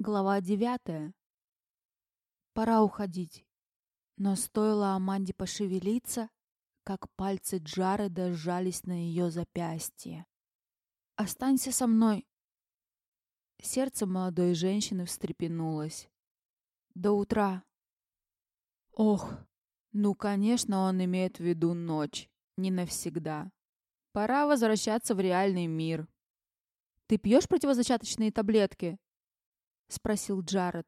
Глава девятая. Пора уходить. Но стоило Аманде пошевелиться, как пальцы Джареда сжались на ее запястье. «Останься со мной!» Сердце молодой женщины встрепенулось. «До утра!» Ох, ну, конечно, он имеет в виду ночь, не навсегда. Пора возвращаться в реальный мир. «Ты пьешь противозачаточные таблетки?» — спросил Джаред.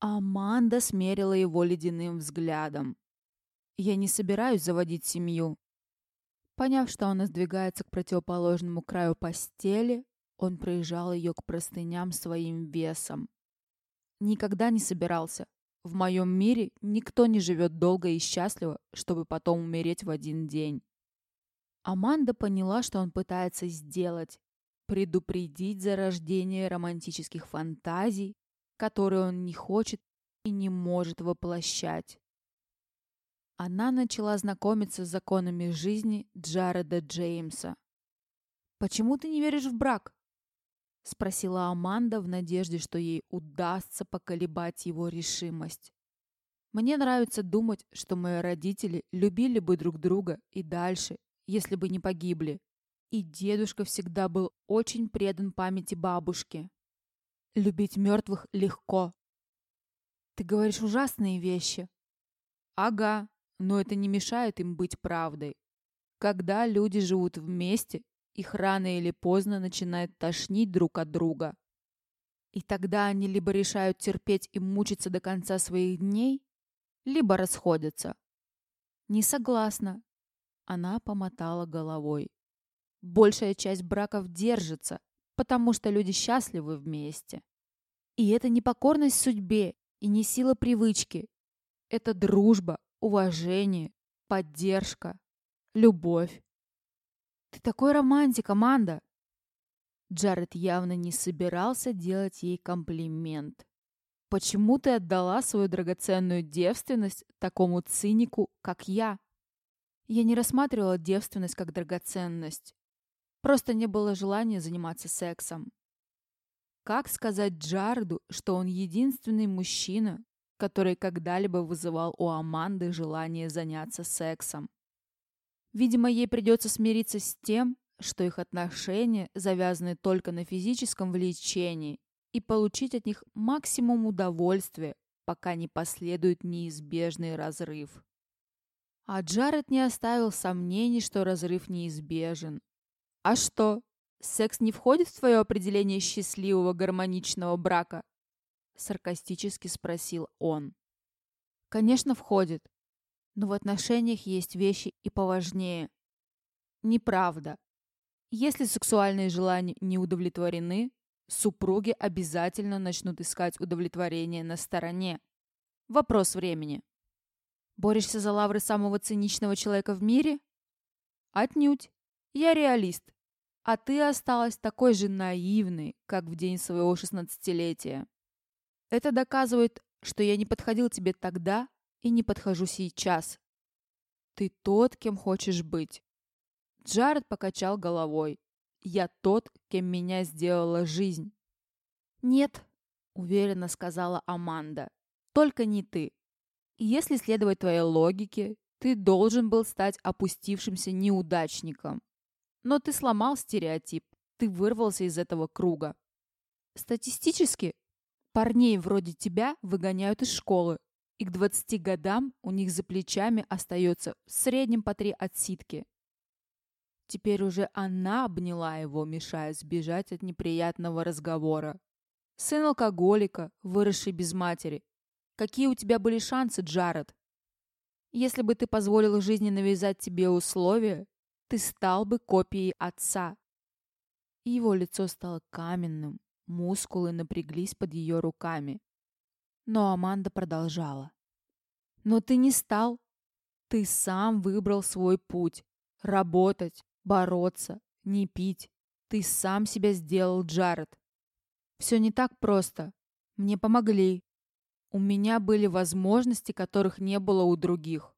Аманда смерила его ледяным взглядом. «Я не собираюсь заводить семью». Поняв, что она сдвигается к противоположному краю постели, он проезжал ее к простыням своим весом. Никогда не собирался. В моем мире никто не живет долго и счастливо, чтобы потом умереть в один день. Аманда поняла, что он пытается сделать, предупредить зарождение романтических фантазий, которые он не хочет и не может воплощать. Она начала знакомиться с законами жизни Джареда Джеймса. «Почему ты не веришь в брак?» — спросила Аманда в надежде, что ей удастся поколебать его решимость. «Мне нравится думать, что мои родители любили бы друг друга и дальше, если бы не погибли и дедушка всегда был очень предан памяти бабушки. Любить мертвых легко. Ты говоришь ужасные вещи. Ага, но это не мешает им быть правдой. Когда люди живут вместе, их рано или поздно начинает тошнить друг от друга. И тогда они либо решают терпеть и мучиться до конца своих дней, либо расходятся. Не согласна. Она помотала головой. Большая часть браков держится, потому что люди счастливы вместе. И это не покорность судьбе и не сила привычки. Это дружба, уважение, поддержка, любовь. Ты такой романтик, Аманда. Джаред явно не собирался делать ей комплимент. Почему ты отдала свою драгоценную девственность такому цинику, как я? Я не рассматривала девственность как драгоценность. Просто не было желания заниматься сексом. Как сказать Джарду, что он единственный мужчина, который когда-либо вызывал у Аманды желание заняться сексом? Видимо, ей придется смириться с тем, что их отношения завязаны только на физическом влечении и получить от них максимум удовольствия, пока не последует неизбежный разрыв. А Джаред не оставил сомнений, что разрыв неизбежен. «А что, секс не входит в твое определение счастливого гармоничного брака?» Саркастически спросил он. «Конечно, входит. Но в отношениях есть вещи и поважнее. Неправда. Если сексуальные желания не удовлетворены, супруги обязательно начнут искать удовлетворение на стороне. Вопрос времени. Борешься за лавры самого циничного человека в мире? Отнюдь. Я реалист. А ты осталась такой же наивной, как в день своего шестнадцатилетия. Это доказывает, что я не подходил тебе тогда и не подхожу сейчас. Ты тот, кем хочешь быть. Джаред покачал головой. Я тот, кем меня сделала жизнь. Нет, уверенно сказала Аманда. Только не ты. Если следовать твоей логике, ты должен был стать опустившимся неудачником. Но ты сломал стереотип, ты вырвался из этого круга. Статистически, парней вроде тебя выгоняют из школы, и к 20 годам у них за плечами остается в среднем по три отсидки. Теперь уже она обняла его, мешая сбежать от неприятного разговора. Сын алкоголика, выросший без матери. Какие у тебя были шансы, Джаред? Если бы ты позволил жизни навязать тебе условия, ты стал бы копией отца. Его лицо стало каменным, мускулы напряглись под ее руками. Но Аманда продолжала. Но ты не стал. Ты сам выбрал свой путь. Работать, бороться, не пить. Ты сам себя сделал, Джаред. Все не так просто. Мне помогли. У меня были возможности, которых не было у других.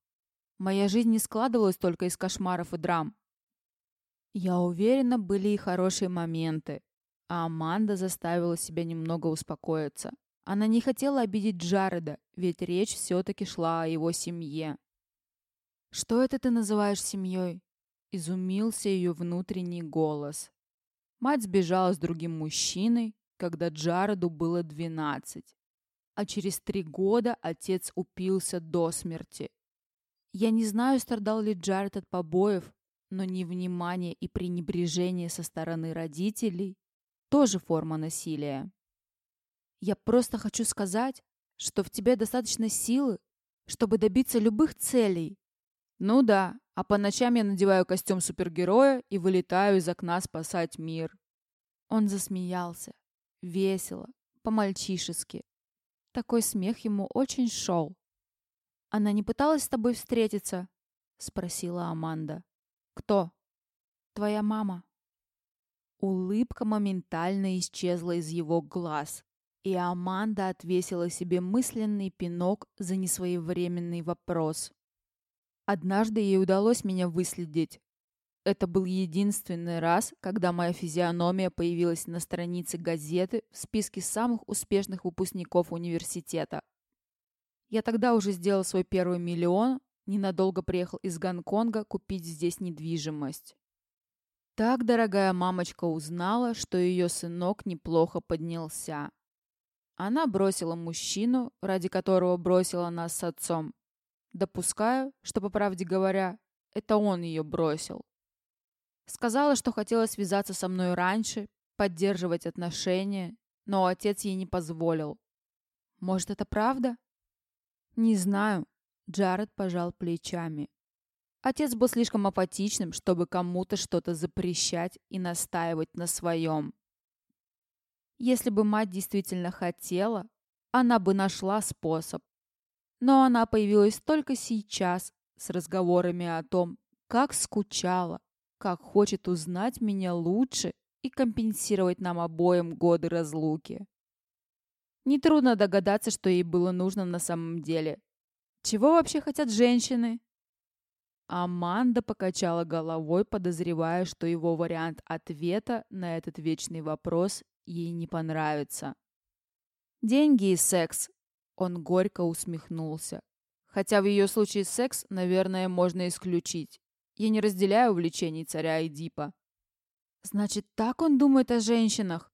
Моя жизнь не складывалась только из кошмаров и драм. Я уверена, были и хорошие моменты. а Аманда заставила себя немного успокоиться. Она не хотела обидеть Джареда, ведь речь все-таки шла о его семье. «Что это ты называешь семьей?» — изумился ее внутренний голос. Мать сбежала с другим мужчиной, когда Джареду было двенадцать, а через три года отец упился до смерти. Я не знаю, страдал ли Джаред от побоев, но невнимание и пренебрежение со стороны родителей тоже форма насилия. Я просто хочу сказать, что в тебе достаточно силы, чтобы добиться любых целей. Ну да, а по ночам я надеваю костюм супергероя и вылетаю из окна спасать мир. Он засмеялся. Весело, по-мальчишески. Такой смех ему очень шел. «Она не пыталась с тобой встретиться?» — спросила Аманда. «Кто?» «Твоя мама». Улыбка моментально исчезла из его глаз, и Аманда отвесила себе мысленный пинок за несвоевременный вопрос. Однажды ей удалось меня выследить. Это был единственный раз, когда моя физиономия появилась на странице газеты в списке самых успешных выпускников университета. Я тогда уже сделал свой первый миллион, ненадолго приехал из Гонконга купить здесь недвижимость. Так дорогая мамочка узнала, что ее сынок неплохо поднялся. Она бросила мужчину, ради которого бросила нас с отцом. Допускаю, что, по правде говоря, это он ее бросил. Сказала, что хотела связаться со мной раньше, поддерживать отношения, но отец ей не позволил. Может, это правда? «Не знаю». Джаред пожал плечами. Отец был слишком апатичным, чтобы кому-то что-то запрещать и настаивать на своем. Если бы мать действительно хотела, она бы нашла способ. Но она появилась только сейчас с разговорами о том, как скучала, как хочет узнать меня лучше и компенсировать нам обоим годы разлуки. Нетрудно догадаться, что ей было нужно на самом деле. Чего вообще хотят женщины? Аманда покачала головой, подозревая, что его вариант ответа на этот вечный вопрос ей не понравится. «Деньги и секс», — он горько усмехнулся. Хотя в ее случае секс, наверное, можно исключить. Я не разделяю увлечений царя Эдипа. «Значит, так он думает о женщинах?»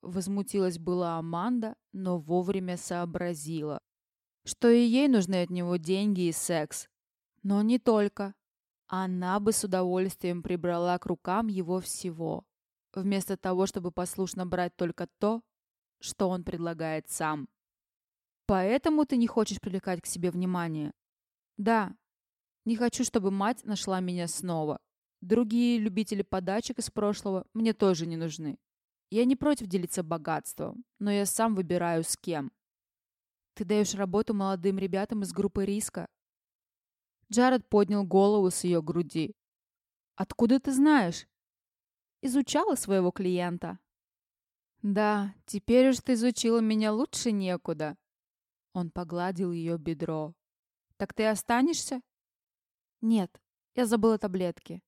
Возмутилась была Аманда, но вовремя сообразила, что и ей нужны от него деньги и секс. Но не только. Она бы с удовольствием прибрала к рукам его всего, вместо того, чтобы послушно брать только то, что он предлагает сам. Поэтому ты не хочешь привлекать к себе внимание? Да. Не хочу, чтобы мать нашла меня снова. Другие любители подачек из прошлого мне тоже не нужны. Я не против делиться богатством, но я сам выбираю с кем. Ты даешь работу молодым ребятам из группы риска. Джаред поднял голову с ее груди. Откуда ты знаешь? Изучала своего клиента. Да, теперь уж ты изучила меня лучше некуда. Он погладил ее бедро. Так ты останешься? Нет, я забыла таблетки.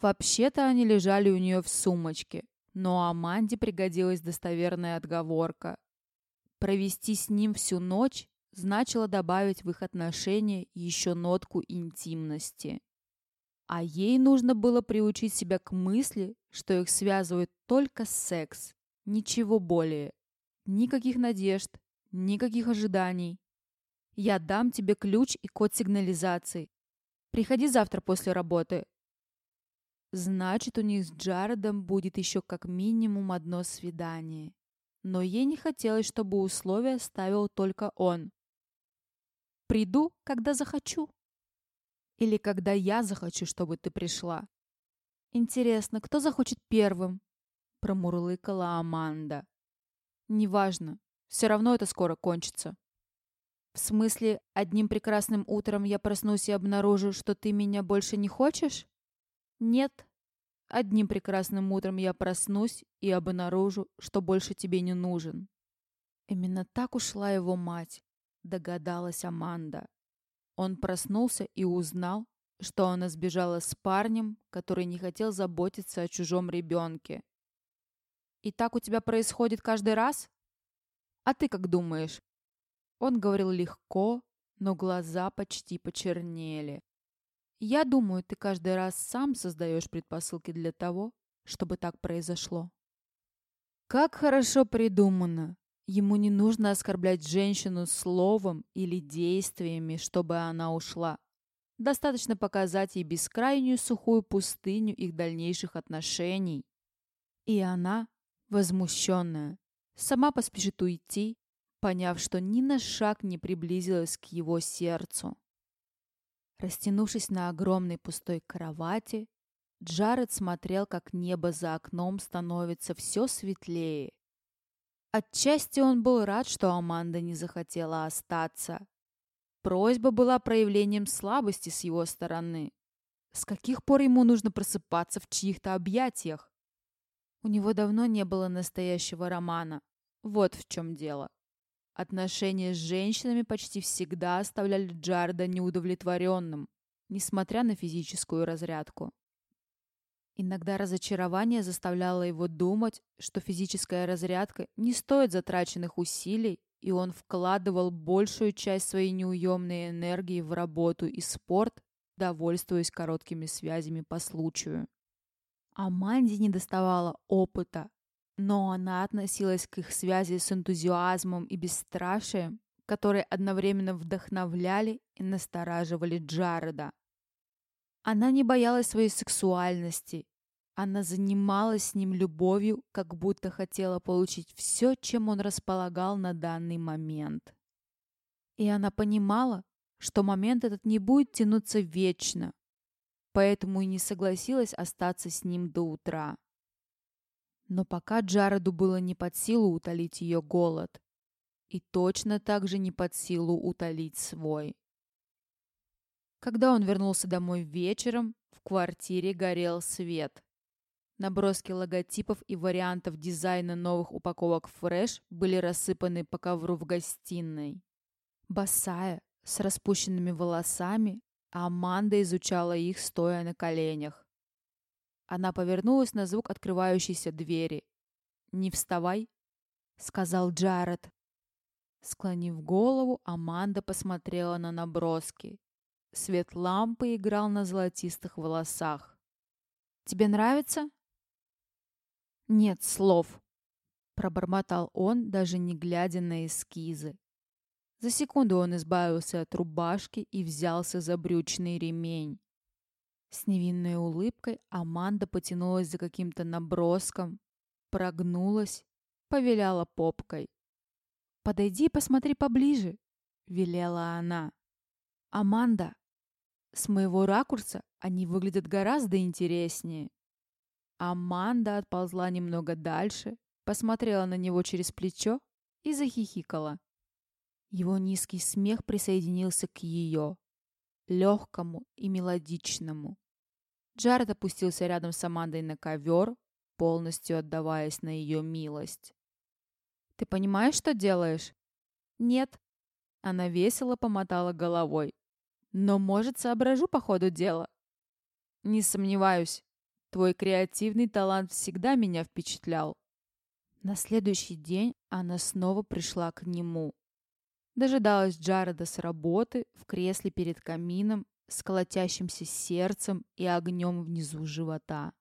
Вообще-то они лежали у нее в сумочке, но Аманде пригодилась достоверная отговорка. Провести с ним всю ночь значило добавить в их отношения еще нотку интимности. А ей нужно было приучить себя к мысли, что их связывает только секс, ничего более. Никаких надежд, никаких ожиданий. Я дам тебе ключ и код сигнализации. Приходи завтра после работы, Значит, у них с Джаредом будет еще как минимум одно свидание. Но ей не хотелось, чтобы условия ставил только он. «Приду, когда захочу». Или когда я захочу, чтобы ты пришла. Интересно, кто захочет первым? Промурлыкала Аманда. Неважно, все равно это скоро кончится. В смысле, одним прекрасным утром я проснусь и обнаружу, что ты меня больше не хочешь? Нет. Одним прекрасным утром я проснусь и обнаружу, что больше тебе не нужен. Именно так ушла его мать, догадалась Аманда. Он проснулся и узнал, что она сбежала с парнем, который не хотел заботиться о чужом ребенке. И так у тебя происходит каждый раз? А ты как думаешь? Он говорил легко, но глаза почти почернели. Я думаю, ты каждый раз сам создаешь предпосылки для того, чтобы так произошло. Как хорошо придумано. Ему не нужно оскорблять женщину словом или действиями, чтобы она ушла. Достаточно показать ей бескрайнюю сухую пустыню их дальнейших отношений. И она, возмущенная, сама поспешит уйти, поняв, что ни на шаг не приблизилась к его сердцу. Растянувшись на огромной пустой кровати, Джаред смотрел, как небо за окном становится все светлее. Отчасти он был рад, что Аманда не захотела остаться. Просьба была проявлением слабости с его стороны. С каких пор ему нужно просыпаться в чьих-то объятиях? У него давно не было настоящего романа. Вот в чем дело. Отношения с женщинами почти всегда оставляли Джарда неудовлетворенным, несмотря на физическую разрядку. Иногда разочарование заставляло его думать, что физическая разрядка не стоит затраченных усилий, и он вкладывал большую часть своей неуемной энергии в работу и спорт, довольствуясь короткими связями по случаю. Аманде не доставало опыта, но она относилась к их связи с энтузиазмом и бесстрашием, которые одновременно вдохновляли и настораживали Джареда. Она не боялась своей сексуальности. Она занималась с ним любовью, как будто хотела получить все, чем он располагал на данный момент. И она понимала, что момент этот не будет тянуться вечно, поэтому и не согласилась остаться с ним до утра. Но пока Джареду было не под силу утолить ее голод, и точно так же не под силу утолить свой. Когда он вернулся домой вечером, в квартире горел свет. Наброски логотипов и вариантов дизайна новых упаковок Fresh были рассыпаны по ковру в гостиной. Босая, с распущенными волосами, Аманда изучала их, стоя на коленях. Она повернулась на звук открывающейся двери. «Не вставай», — сказал Джаред. Склонив голову, Аманда посмотрела на наброски. Свет лампы играл на золотистых волосах. «Тебе нравится?» «Нет слов», — пробормотал он, даже не глядя на эскизы. За секунду он избавился от рубашки и взялся за брючный ремень. С невинной улыбкой Аманда потянулась за каким-то наброском, прогнулась, повиляла попкой. «Подойди и посмотри поближе», — велела она. «Аманда, с моего ракурса они выглядят гораздо интереснее. Аманда отползла немного дальше, посмотрела на него через плечо и захихикала. Его низкий смех присоединился к ее, легкому и мелодичному. Джаред опустился рядом с Амандой на ковер, полностью отдаваясь на ее милость. «Ты понимаешь, что делаешь?» «Нет». Она весело помотала головой. Но, может, соображу по ходу дела. Не сомневаюсь. Твой креативный талант всегда меня впечатлял. На следующий день она снова пришла к нему. Дожидалась Джареда с работы в кресле перед камином с колотящимся сердцем и огнем внизу живота.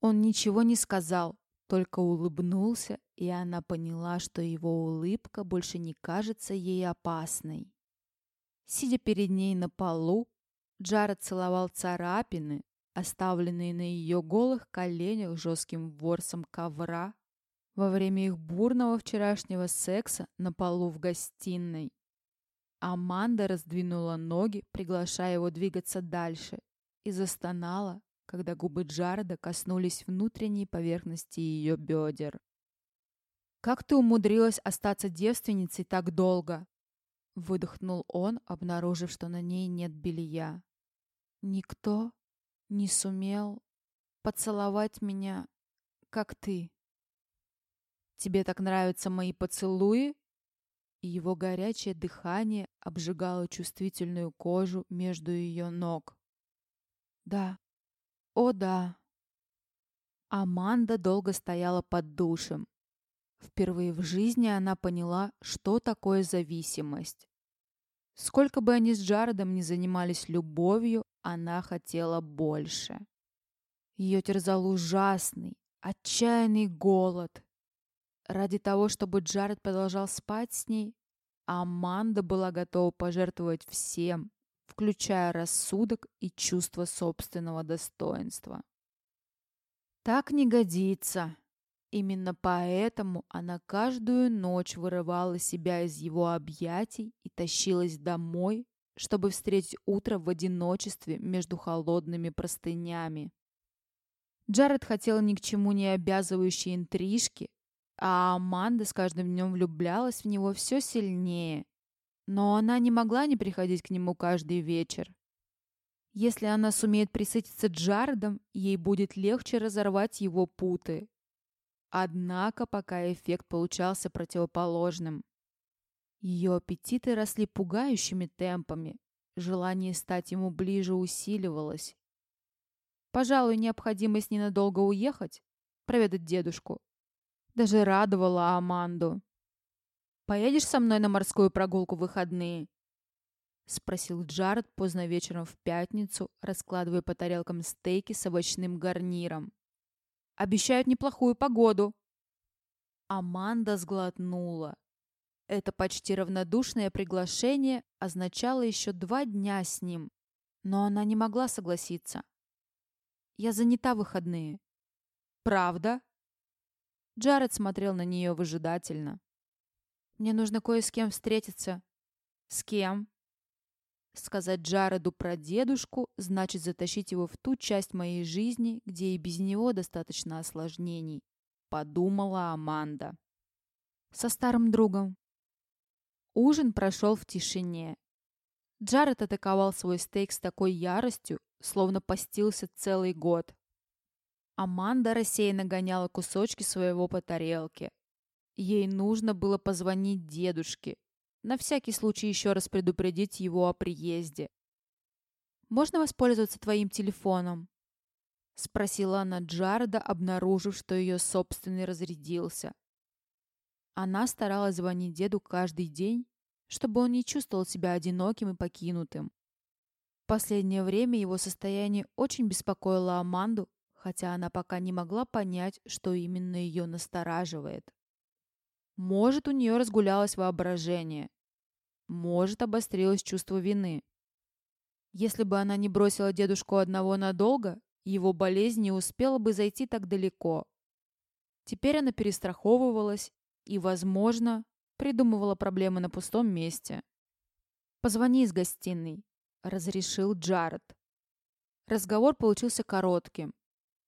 Он ничего не сказал, только улыбнулся, и она поняла, что его улыбка больше не кажется ей опасной. Сидя перед ней на полу, Джаред целовал царапины, оставленные на ее голых коленях жестким ворсом ковра во время их бурного вчерашнего секса на полу в гостиной. Аманда раздвинула ноги, приглашая его двигаться дальше, и застонала, когда губы Джареда коснулись внутренней поверхности ее бедер. «Как ты умудрилась остаться девственницей так долго?» Выдохнул он, обнаружив, что на ней нет белья. Никто не сумел поцеловать меня, как ты. Тебе так нравятся мои поцелуи? И его горячее дыхание обжигало чувствительную кожу между ее ног. Да, о да. Аманда долго стояла под душем. Впервые в жизни она поняла, что такое зависимость. Сколько бы они с Джаредом ни занимались любовью, она хотела больше. Ее терзал ужасный, отчаянный голод. Ради того, чтобы Джаред продолжал спать с ней, Аманда была готова пожертвовать всем, включая рассудок и чувство собственного достоинства. Так не годится. Именно поэтому она каждую ночь вырывала себя из его объятий и тащилась домой, чтобы встретить утро в одиночестве между холодными простынями. Джаред хотел ни к чему не обязывающие интрижки, а Аманда с каждым днем влюблялась в него все сильнее. Но она не могла не приходить к нему каждый вечер. Если она сумеет присытиться Джаредом, ей будет легче разорвать его путы. Однако пока эффект получался противоположным. Ее аппетиты росли пугающими темпами, желание стать ему ближе усиливалось. Пожалуй, необходимость ненадолго уехать, проведать дедушку, даже радовала Аманду. «Поедешь со мной на морскую прогулку в выходные?» — спросил Джаред поздно вечером в пятницу, раскладывая по тарелкам стейки с овощным гарниром. «Обещают неплохую погоду». Аманда сглотнула. Это почти равнодушное приглашение означало еще два дня с ним, но она не могла согласиться. «Я занята выходные». «Правда?» Джаред смотрел на нее выжидательно. «Мне нужно кое с кем встретиться». «С кем?» Сказать Джареду про дедушку значит затащить его в ту часть моей жизни, где и без него достаточно осложнений, подумала Аманда. Со старым другом. Ужин прошел в тишине. Джаред атаковал свой стейк с такой яростью, словно постился целый год. Аманда рассеянно гоняла кусочки своего по тарелке. Ей нужно было позвонить дедушке, на всякий случай еще раз предупредить его о приезде. «Можно воспользоваться твоим телефоном?» — спросила она Джареда, обнаружив, что ее собственный разрядился. Она старалась звонить деду каждый день, чтобы он не чувствовал себя одиноким и покинутым. В последнее время его состояние очень беспокоило Аманду, хотя она пока не могла понять, что именно ее настораживает. Может, у нее разгулялось воображение. Может, обострилось чувство вины. Если бы она не бросила дедушку одного надолго, его болезнь не успела бы зайти так далеко. Теперь она перестраховывалась и, возможно, придумывала проблемы на пустом месте. «Позвони из гостиной», — разрешил Джаред. Разговор получился коротким,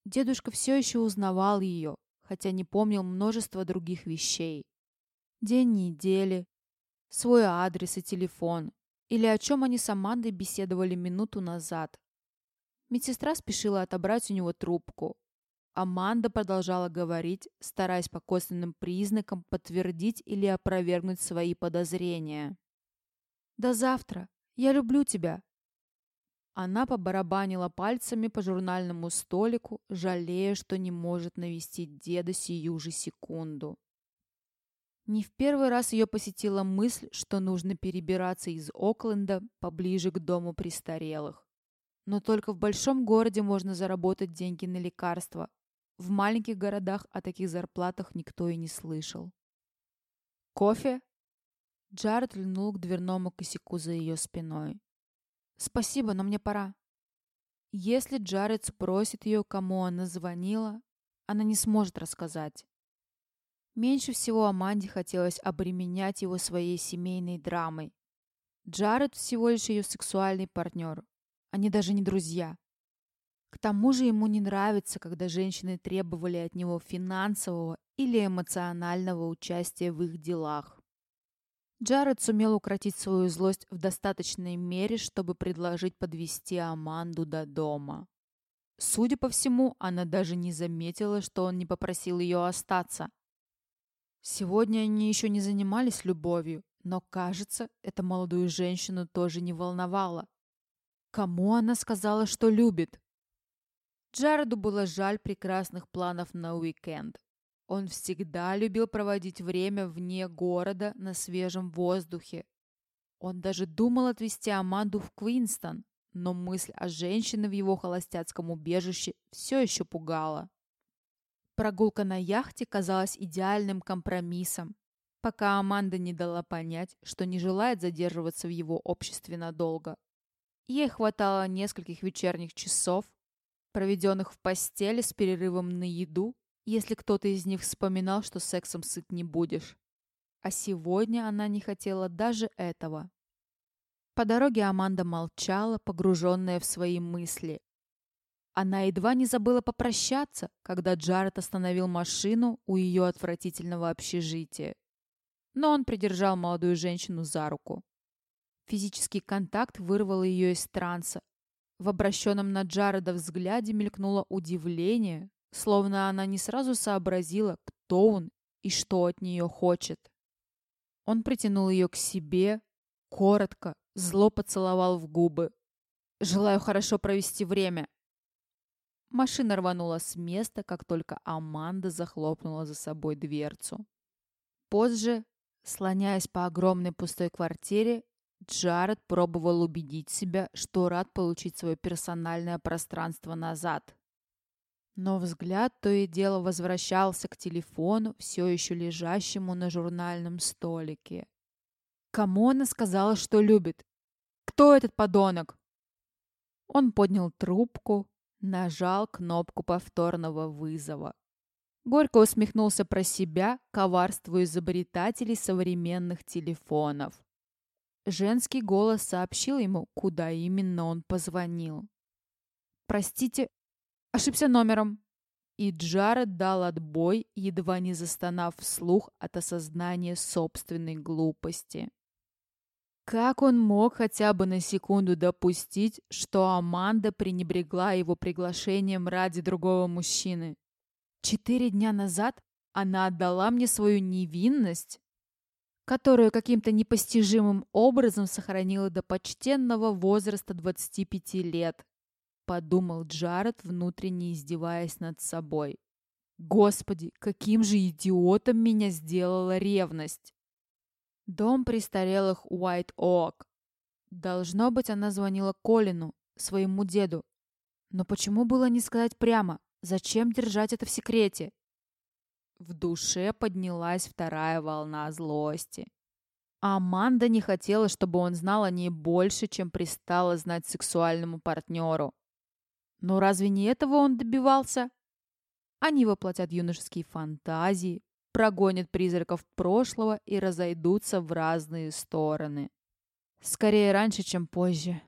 Дедушка все еще узнавал ее, хотя не помнил множество других вещей. День недели, свой адрес и телефон, или о чем они с Амандой беседовали минуту назад. Медсестра спешила отобрать у него трубку. Аманда продолжала говорить, стараясь по косвенным признакам подтвердить или опровергнуть свои подозрения. «До завтра. Я люблю тебя. Она побарабанила пальцами по журнальному столику, жалея, что не может навестить деда сию же секунду. Не в первый раз ее посетила мысль, что нужно перебираться из Окленда поближе к дому престарелых. Но только в большом городе можно заработать деньги на лекарства. В маленьких городах о таких зарплатах никто и не слышал. «Кофе?» Джаред льнул к дверному косяку за ее спиной. «Спасибо, но мне пора». Если Джаред спросит ее, кому она звонила, она не сможет рассказать. Меньше всего Аманде хотелось обременять его своей семейной драмой. Джаред всего лишь ее сексуальный партнер. Они даже не друзья. К тому же ему не нравится, когда женщины требовали от него финансового или эмоционального участия в их делах. Джаред сумел укротить свою злость в достаточной мере, чтобы предложить подвести Аманду до дома. Судя по всему, она даже не заметила, что он не попросил ее остаться. Сегодня они еще не занимались любовью, но, кажется, эта молодую женщину тоже не волновало. Кому она сказала, что любит? Джареду было жаль прекрасных планов на уикенд. Он всегда любил проводить время вне города на свежем воздухе. Он даже думал отвезти Аманду в Квинстон, но мысль о женщине в его холостяцком убежище все еще пугала. Прогулка на яхте казалась идеальным компромиссом, пока Аманда не дала понять, что не желает задерживаться в его обществе надолго. Ей хватало нескольких вечерних часов, проведенных в постели с перерывом на еду, если кто-то из них вспоминал, что сексом сыт не будешь. А сегодня она не хотела даже этого. По дороге Аманда молчала, погруженная в свои мысли. Она едва не забыла попрощаться, когда Джаред остановил машину у ее отвратительного общежития. Но он придержал молодую женщину за руку. Физический контакт вырвал ее из транса. В обращенном на Джареда взгляде мелькнуло удивление, словно она не сразу сообразила, кто он и что от нее хочет. Он притянул ее к себе, коротко, зло поцеловал в губы. «Желаю хорошо провести время». Машина рванула с места, как только Аманда захлопнула за собой дверцу. Позже, слоняясь по огромной пустой квартире, Джаред пробовал убедить себя, что рад получить свое персональное пространство назад. Но взгляд то и дело возвращался к телефону, все еще лежащему на журнальном столике. Кому она сказала, что любит? Кто этот подонок? Он поднял трубку, нажал кнопку повторного вызова. Горько усмехнулся про себя, коварству изобретателей современных телефонов. Женский голос сообщил ему, куда именно он позвонил. «Простите, Ошибся номером. И Джаред дал отбой, едва не застонав вслух от осознания собственной глупости. Как он мог хотя бы на секунду допустить, что Аманда пренебрегла его приглашением ради другого мужчины? Четыре дня назад она отдала мне свою невинность, которую каким-то непостижимым образом сохранила до почтенного возраста 25 лет подумал Джаред, внутренне издеваясь над собой. Господи, каким же идиотом меня сделала ревность! Дом престарелых Уайт Оак. Должно быть, она звонила Колину, своему деду. Но почему было не сказать прямо? Зачем держать это в секрете? В душе поднялась вторая волна злости. Аманда не хотела, чтобы он знал о ней больше, чем пристало знать сексуальному партнеру. Но разве не этого он добивался? Они воплотят юношеские фантазии, прогонят призраков прошлого и разойдутся в разные стороны. Скорее раньше, чем позже.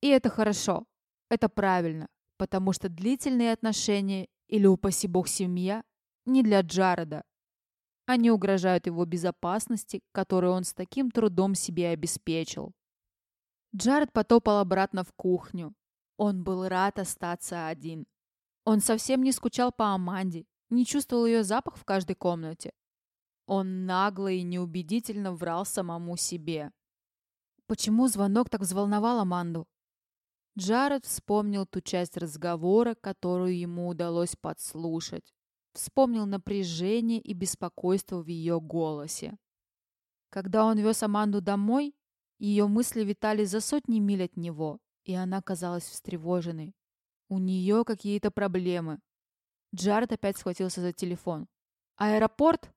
И это хорошо, это правильно, потому что длительные отношения или, упаси бог, семья не для Джареда. Они угрожают его безопасности, которую он с таким трудом себе обеспечил. Джаред потопал обратно в кухню, он был рад остаться один. Он совсем не скучал по Аманде, не чувствовал ее запах в каждой комнате. Он нагло и неубедительно врал самому себе. Почему звонок так взволновал Аманду? Джаред вспомнил ту часть разговора, которую ему удалось подслушать. Вспомнил напряжение и беспокойство в ее голосе. Когда он вез Аманду домой, ее мысли витали за сотни миль от него, и она казалась встревоженной. У нее какие-то проблемы. Джаред опять схватился за телефон. «Аэропорт?»